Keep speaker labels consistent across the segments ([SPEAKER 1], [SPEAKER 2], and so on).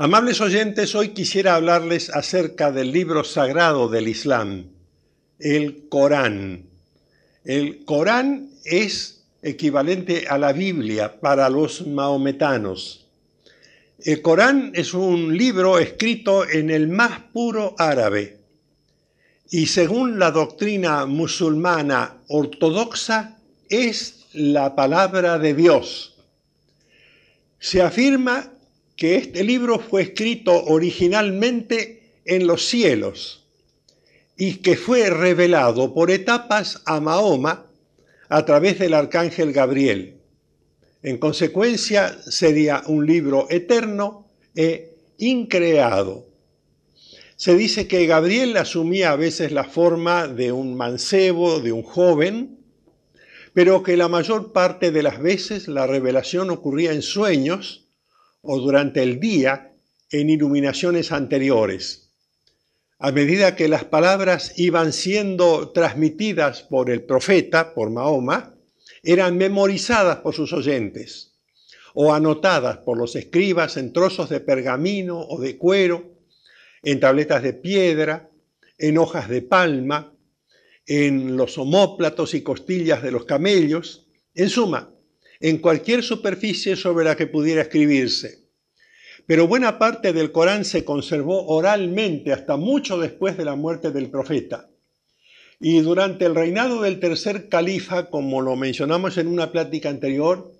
[SPEAKER 1] Amables oyentes, hoy quisiera hablarles acerca del libro sagrado del Islam, el Corán. El Corán es equivalente a la Biblia para los maometanos. El Corán es un libro escrito en el más puro árabe y según la doctrina musulmana ortodoxa es la palabra de Dios. Se afirma que este libro fue escrito originalmente en los cielos y que fue revelado por etapas a Mahoma a través del arcángel Gabriel. En consecuencia, sería un libro eterno e increado. Se dice que Gabriel asumía a veces la forma de un mancebo, de un joven, pero que la mayor parte de las veces la revelación ocurría en sueños o durante el día en iluminaciones anteriores. A medida que las palabras iban siendo transmitidas por el profeta, por Mahoma, eran memorizadas por sus oyentes o anotadas por los escribas en trozos de pergamino o de cuero, en tabletas de piedra, en hojas de palma, en los homóplatos y costillas de los camellos, en suma, en cualquier superficie sobre la que pudiera escribirse. Pero buena parte del Corán se conservó oralmente hasta mucho después de la muerte del profeta. Y durante el reinado del tercer califa, como lo mencionamos en una plática anterior,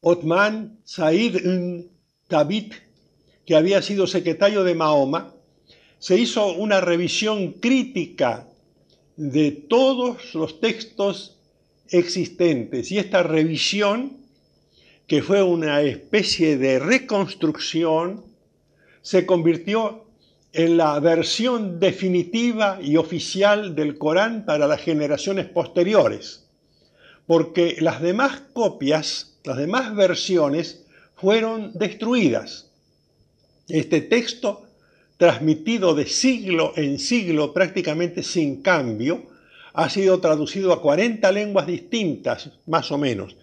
[SPEAKER 1] Othman Said ibn Tabit, que había sido secretario de Mahoma, se hizo una revisión crítica de todos los textos existentes y esta revisión, que fue una especie de reconstrucción, se convirtió en la versión definitiva y oficial del Corán para las generaciones posteriores, porque las demás copias, las demás versiones fueron destruidas. Este texto transmitido de siglo en siglo prácticamente sin cambio, ha sido traducido a 40 lenguas distintas, más o menos,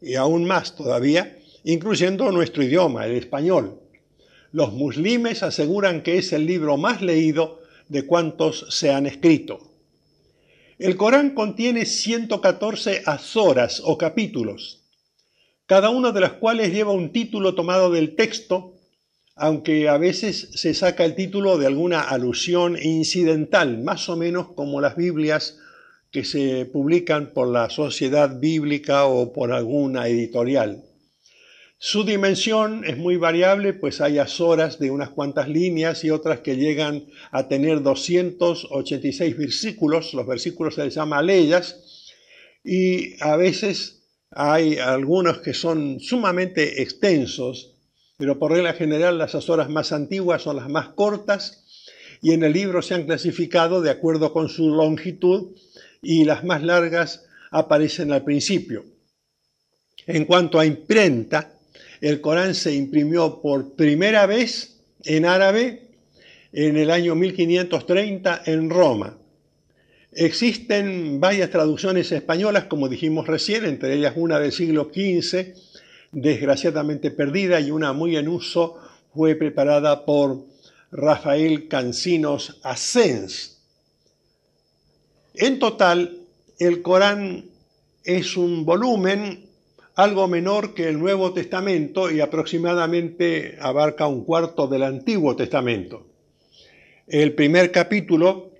[SPEAKER 1] y aún más todavía, incluyendo nuestro idioma, el español. Los muslimes aseguran que es el libro más leído de cuantos se han escrito. El Corán contiene 114 azoras o capítulos, cada una de las cuales lleva un título tomado del texto aunque a veces se saca el título de alguna alusión incidental, más o menos como las Biblias que se publican por la Sociedad Bíblica o por alguna editorial. Su dimensión es muy variable, pues hay azoras de unas cuantas líneas y otras que llegan a tener 286 versículos, los versículos se les llama leyes, y a veces hay algunos que son sumamente extensos, pero por regla general las azoras más antiguas son las más cortas y en el libro se han clasificado de acuerdo con su longitud y las más largas aparecen al principio. En cuanto a imprenta, el Corán se imprimió por primera vez en árabe en el año 1530 en Roma. Existen varias traducciones españolas, como dijimos recién, entre ellas una del siglo XV, desgraciadamente perdida y una muy en uso fue preparada por Rafael Cancinos Asens. En total, el Corán es un volumen algo menor que el Nuevo Testamento y aproximadamente abarca un cuarto del Antiguo Testamento. El primer capítulo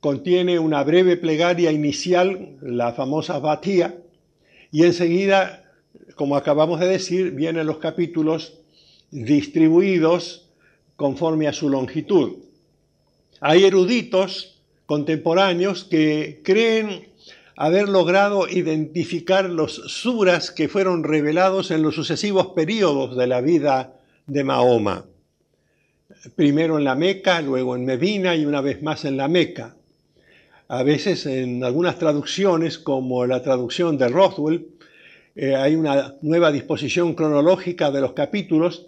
[SPEAKER 1] contiene una breve plegaria inicial, la famosa Batía, y enseguida como acabamos de decir, vienen los capítulos distribuidos conforme a su longitud. Hay eruditos contemporáneos que creen haber logrado identificar los suras que fueron revelados en los sucesivos periodos de la vida de Mahoma. Primero en la Meca, luego en Medina y una vez más en la Meca. A veces en algunas traducciones, como la traducción de Rothwell, eh, hay una nueva disposición cronológica de los capítulos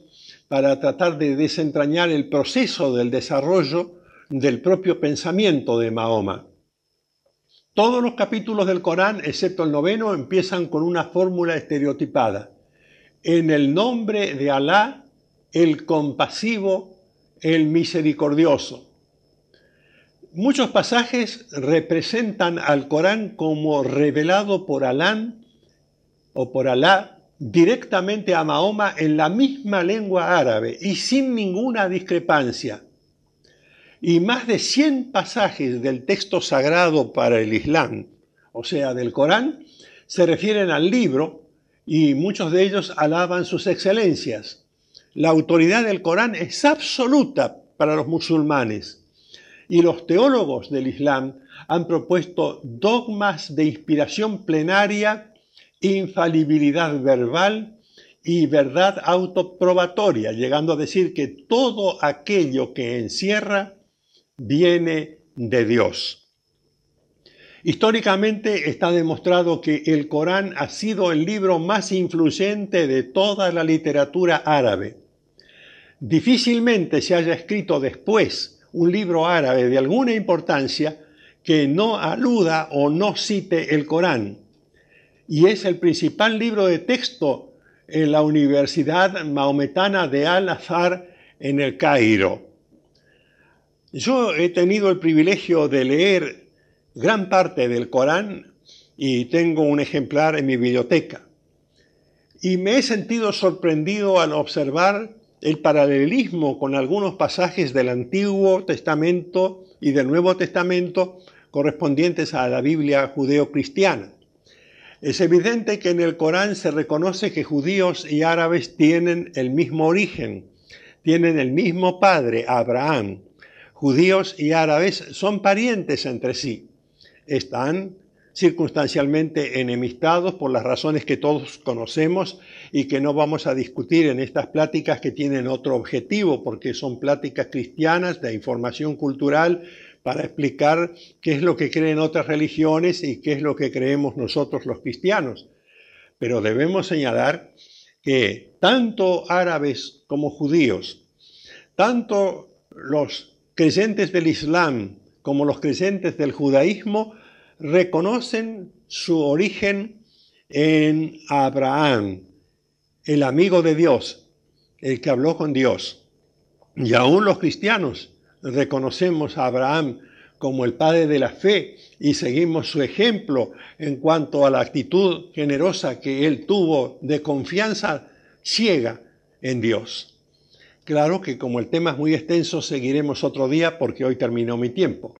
[SPEAKER 1] para tratar de desentrañar el proceso del desarrollo del propio pensamiento de Mahoma. Todos los capítulos del Corán, excepto el noveno, empiezan con una fórmula estereotipada. En el nombre de Alá, el compasivo, el misericordioso. Muchos pasajes representan al Corán como revelado por Alán o por Alá directamente a Mahoma en la misma lengua árabe y sin ninguna discrepancia. Y más de 100 pasajes del texto sagrado para el Islam, o sea, del Corán, se refieren al libro y muchos de ellos alaban sus excelencias. La autoridad del Corán es absoluta para los musulmanes y los teólogos del Islam han propuesto dogmas de inspiración plenaria, infalibilidad verbal y verdad autoprobatoria, llegando a decir que todo aquello que encierra viene de Dios. Históricamente está demostrado que el Corán ha sido el libro más influyente de toda la literatura árabe. Difícilmente se haya escrito después un libro árabe de alguna importancia que no aluda o no cite el Corán. Y es el principal libro de texto en la Universidad Maometana de Al-Azhar en el Cairo. Yo he tenido el privilegio de leer gran parte del Corán y tengo un ejemplar en mi biblioteca. Y me he sentido sorprendido al observar el paralelismo con algunos pasajes del Antiguo Testamento y del Nuevo Testamento correspondientes a la Biblia judeo-cristiana. Es evidente que en el Corán se reconoce que judíos y árabes tienen el mismo origen, tienen el mismo padre, Abraham. Judíos y árabes son parientes entre sí están circunstancialmente enemistados por las razones que todos conocemos y que no vamos a discutir en estas pláticas que tienen otro objetivo, porque son pláticas cristianas de información cultural para explicar qué es lo que creen otras religiones y qué es lo que creemos nosotros los cristianos. Pero debemos señalar que tanto árabes como judíos, tanto los creyentes del Islam como los creyentes del judaísmo, reconocen su origen en Abraham, el amigo de Dios, el que habló con Dios. Y aún los cristianos reconocemos a Abraham como el padre de la fe y seguimos su ejemplo en cuanto a la actitud generosa que él tuvo de confianza ciega en Dios. Claro que como el tema es muy extenso, seguiremos otro día porque hoy terminó mi tiempo.